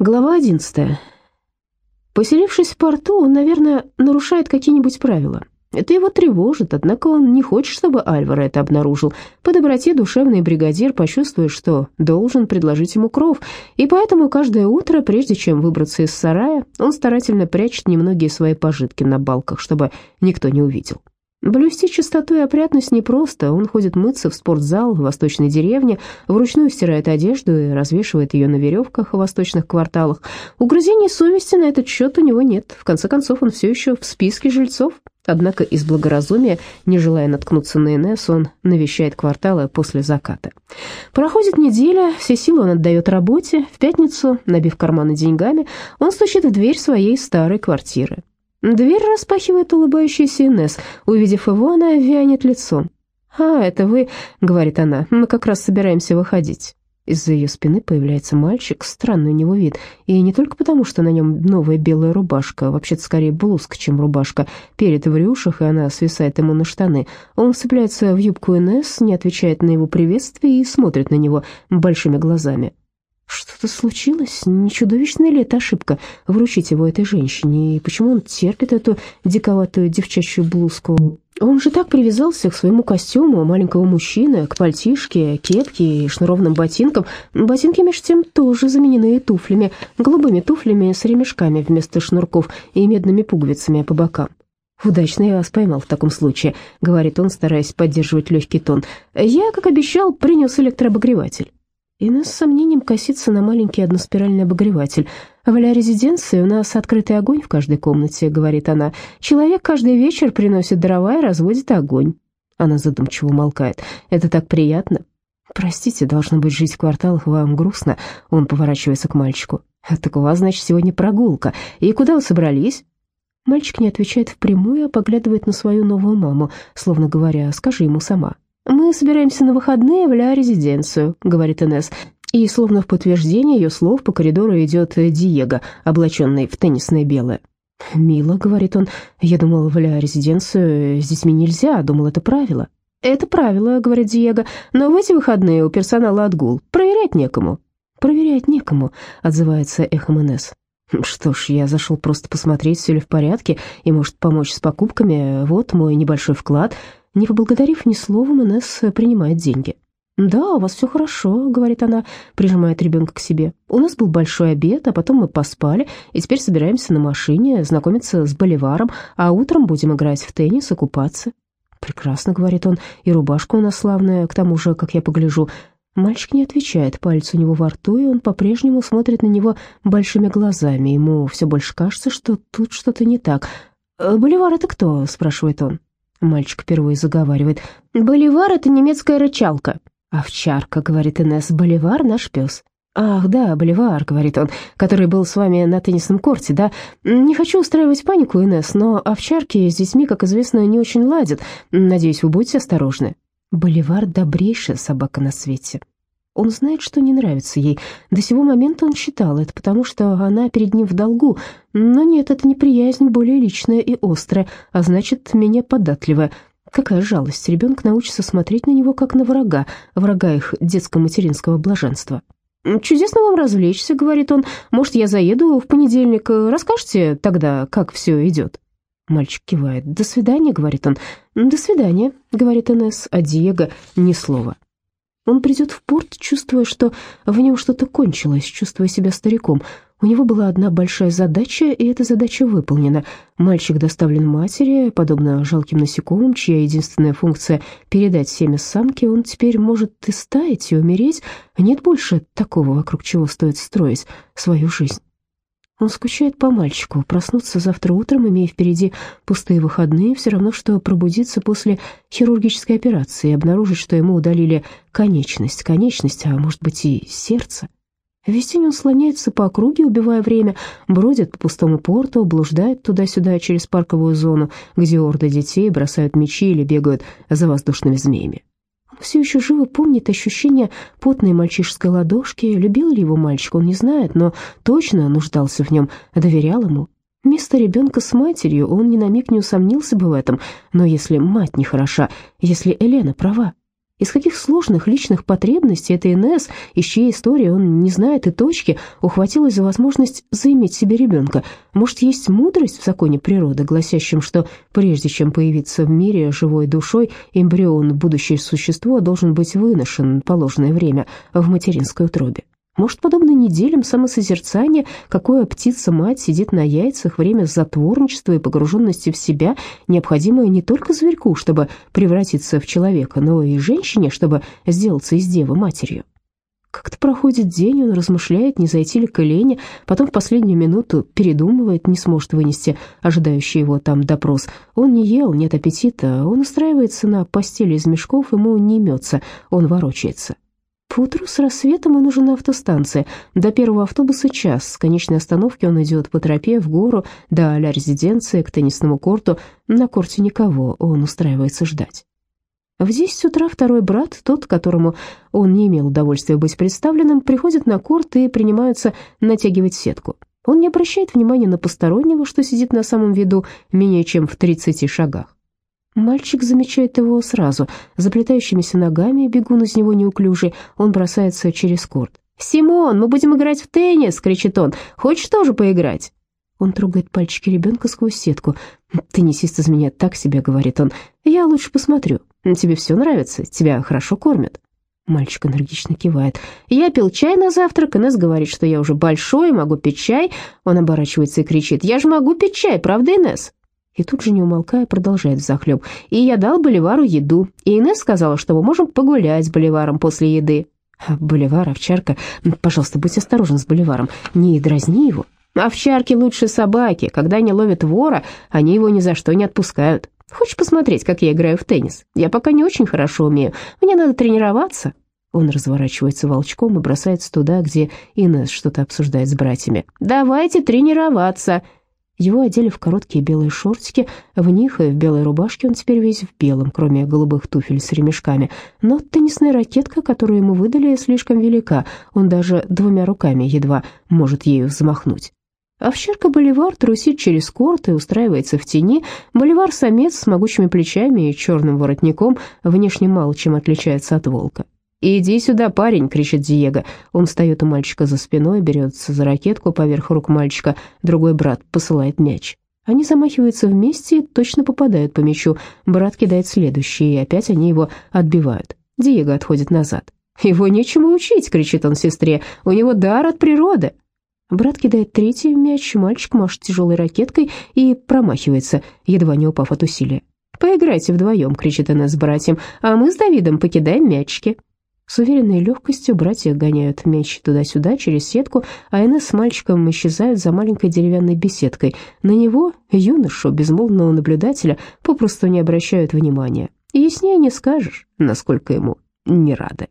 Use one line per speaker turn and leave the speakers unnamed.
Глава 11. Поселившись в порту, он, наверное, нарушает какие-нибудь правила. Это его тревожит, однако он не хочет, чтобы Альваро это обнаружил. По доброте душевный бригадир почувствует, что должен предложить ему кров, и поэтому каждое утро, прежде чем выбраться из сарая, он старательно прячет немногие свои пожитки на балках, чтобы никто не увидел. Блюсти чистоту и опрятность непросто. Он ходит мыться в спортзал в восточной деревне, вручную стирает одежду и развешивает ее на веревках в восточных кварталах. Угрызений совести на этот счет у него нет. В конце концов, он все еще в списке жильцов. Однако из благоразумия, не желая наткнуться на Инесс, он навещает кварталы после заката. Проходит неделя, все силы он отдает работе. В пятницу, набив карманы деньгами, он стучит в дверь своей старой квартиры. Дверь распахивает улыбающаяся Инесс. Увидев его, она вянет лицом. «А, это вы», — говорит она, — «мы как раз собираемся выходить». Из-за ее спины появляется мальчик, странный у него вид, и не только потому, что на нем новая белая рубашка, а вообще-то скорее блузка, чем рубашка, перед в рюшах, и она свисает ему на штаны. Он вцепляется в юбку Инесс, не отвечает на его приветствие и смотрит на него большими глазами. Что-то случилось? Не чудовищная ли это ошибка вручить его этой женщине? И почему он терпит эту диковатую девчачью блузку? Он же так привязался к своему костюму маленького мужчины, к пальтишке, кепке и шнуровным ботинкам. Ботинки, между тем, тоже заменены туфлями, голубыми туфлями с ремешками вместо шнурков и медными пуговицами по бокам. «Удачно я вас поймал в таком случае», — говорит он, стараясь поддерживать легкий тон. «Я, как обещал, принес электрообогреватель». Инна с сомнением косится на маленький односпиральный обогреватель. «В резиденции у нас открытый огонь в каждой комнате», — говорит она. «Человек каждый вечер приносит дрова и разводит огонь». Она задумчиво умолкает. «Это так приятно». «Простите, должно быть, жить в кварталах вам грустно». Он поворачивается к мальчику. «Так у вас, значит, сегодня прогулка. И куда вы собрались?» Мальчик не отвечает впрямую, а поглядывает на свою новую маму, словно говоря, «Скажи ему сама». «Мы собираемся на выходные в Ля-резиденцию», — говорит Инесс. И, словно в подтверждение ее слов, по коридору идет Диего, облаченный в теннисное белое. «Мило», — говорит он, — «я думал, в Ля-резиденцию с детьми нельзя, думал, это правило». «Это правило», — говорит Диего, — «но в эти выходные у персонала отгул, проверять некому». «Проверять некому», — отзывается эхом Инесс. «Что ж, я зашел просто посмотреть, все ли в порядке, и, может, помочь с покупками. Вот мой небольшой вклад. Не поблагодарив ни словом, Инесс принимает деньги. «Да, у вас все хорошо», — говорит она, прижимает ребенка к себе. «У нас был большой обед, а потом мы поспали, и теперь собираемся на машине знакомиться с Боливаром, а утром будем играть в теннис и купаться». «Прекрасно», — говорит он, — «и рубашка у нас славная, к тому же, как я погляжу». Мальчик не отвечает, палец у него во рту, и он по-прежнему смотрит на него большими глазами. Ему все больше кажется, что тут что-то не так. «Боливар — это кто?» — спрашивает он. Мальчик впервые заговаривает. «Боливар — это немецкая рычалка». «Овчарка», — говорит Инесс, — «боливар — наш пес». «Ах, да, Боливар», — говорит он, — «который был с вами на теннисном корте, да? Не хочу устраивать панику, Инесс, но овчарки с детьми, как известно, не очень ладят. Надеюсь, вы будете осторожны». Боливар — добрейшая собака на свете. Он знает, что не нравится ей. До сего момента он считал это, потому что она перед ним в долгу. Но нет, это неприязнь более личная и острая, а значит, менее податливая. Какая жалость, ребенок научится смотреть на него как на врага, врага их детско-материнского блаженства. «Чудесно вам развлечься», — говорит он. «Может, я заеду в понедельник? Расскажете тогда, как все идет?» Мальчик кивает. «До свидания», — говорит он. «До свидания», — говорит Инесс, а Диего ни слова. Он придет в порт, чувствуя, что в нем что-то кончилось, чувствуя себя стариком. У него была одна большая задача, и эта задача выполнена. Мальчик доставлен матери, подобно жалким насекомым, чья единственная функция — передать семя самке, он теперь может и стаять, и умереть. Нет больше такого, вокруг чего стоит строить свою жизнь. Он скучает по мальчику. Проснуться завтра утром, имея впереди пустые выходные, все равно, что пробудиться после хирургической операции и обнаружить, что ему удалили конечность, конечность, а может быть и сердце. Весь день он слоняется по округе, убивая время, бродит по пустому порту, блуждает туда-сюда через парковую зону, где орды детей бросают мечи или бегают за воздушными змеями все еще живо помнит ощущение потной мальчишеской ладошки. Любил ли его мальчик, он не знает, но точно нуждался в нем, доверял ему. Место ребенка с матерью, он ни на миг не усомнился бы в этом. Но если мать нехороша, если Елена права, Из каких сложных личных потребностей эта Инесс, из чьей истории он не знает и точки, ухватилась за возможность заиметь себе ребенка? Может, есть мудрость в законе природы, гласящем, что прежде чем появиться в мире живой душой, эмбрион, будущее существо, должен быть выношен положенное время в материнской утробе? Может, подобно неделям самосозерцания, какое птица-мать сидит на яйцах, время затворничества и погруженности в себя, необходимое не только зверьку, чтобы превратиться в человека, но и женщине, чтобы сделаться из девы матерью. Как-то проходит день, он размышляет, не зайти ли к Елене, потом в последнюю минуту передумывает, не сможет вынести ожидающий его там допрос. Он не ел, нет аппетита, он устраивается на постели из мешков, ему не имется, он ворочается. Поутру с рассветом он уже на автостанции. До первого автобуса час. С конечной остановки он идет по тропе в гору, до а резиденции, к теннисному корту. На корте никого, он устраивается ждать. В десять утра второй брат, тот, которому он не имел удовольствия быть представленным, приходит на корт и принимаются натягивать сетку. Он не обращает внимания на постороннего, что сидит на самом виду менее чем в тридцати шагах. Мальчик замечает его сразу. Заплетающимися ногами, бегун из него неуклюжий, он бросается через корт. «Симон, мы будем играть в теннис!» — кричит он. «Хочешь тоже поиграть?» Он трогает пальчики ребенка сквозь сетку. «Теннисист из меня так себе», — говорит он. «Я лучше посмотрю. Тебе все нравится? Тебя хорошо кормят?» Мальчик энергично кивает. «Я пил чай на завтрак, Инесс говорит, что я уже большой, могу пить чай». Он оборачивается и кричит. «Я же могу пить чай, правда, Инесс?» И тут же, не умолкая, продолжает взахлеб. «И я дал Боливару еду, и Инесс сказала, что мы можем погулять с Боливаром после еды». «Боливар, овчарка, пожалуйста, будь осторожен с Боливаром, не дразни его». «Овчарки лучше собаки, когда они ловят вора, они его ни за что не отпускают». «Хочешь посмотреть, как я играю в теннис? Я пока не очень хорошо умею, мне надо тренироваться». Он разворачивается волчком и бросается туда, где Инесс что-то обсуждает с братьями. «Давайте тренироваться!» Его одели в короткие белые шортики, в них и в белой рубашке он теперь весь в белом, кроме голубых туфель с ремешками. Но теннисная ракетка, которую ему выдали, слишком велика, он даже двумя руками едва может ею взмахнуть. Овчарка Боливар трусит через корт и устраивается в тени. Боливар-самец с могучими плечами и черным воротником внешне мало чем отличается от волка. «Иди сюда, парень!» — кричит Диего. Он встает у мальчика за спиной, берется за ракетку поверх рук мальчика. Другой брат посылает мяч. Они замахиваются вместе и точно попадают по мячу. Брат кидает следующий, и опять они его отбивают. Диего отходит назад. «Его нечему учить!» — кричит он сестре. «У него дар от природы!» Брат кидает третий мяч, мальчик машет тяжелой ракеткой и промахивается, едва не упав от усилия. «Поиграйте вдвоем!» — кричит она с братьем. «А мы с Давидом покидаем мячики!» С уверенной легкостью братья гоняют мяч туда-сюда через сетку, а Инесс с мальчиком исчезают за маленькой деревянной беседкой. На него, юношу, безмолвного наблюдателя, попросту не обращают внимания. Яснее не скажешь, насколько ему не рады.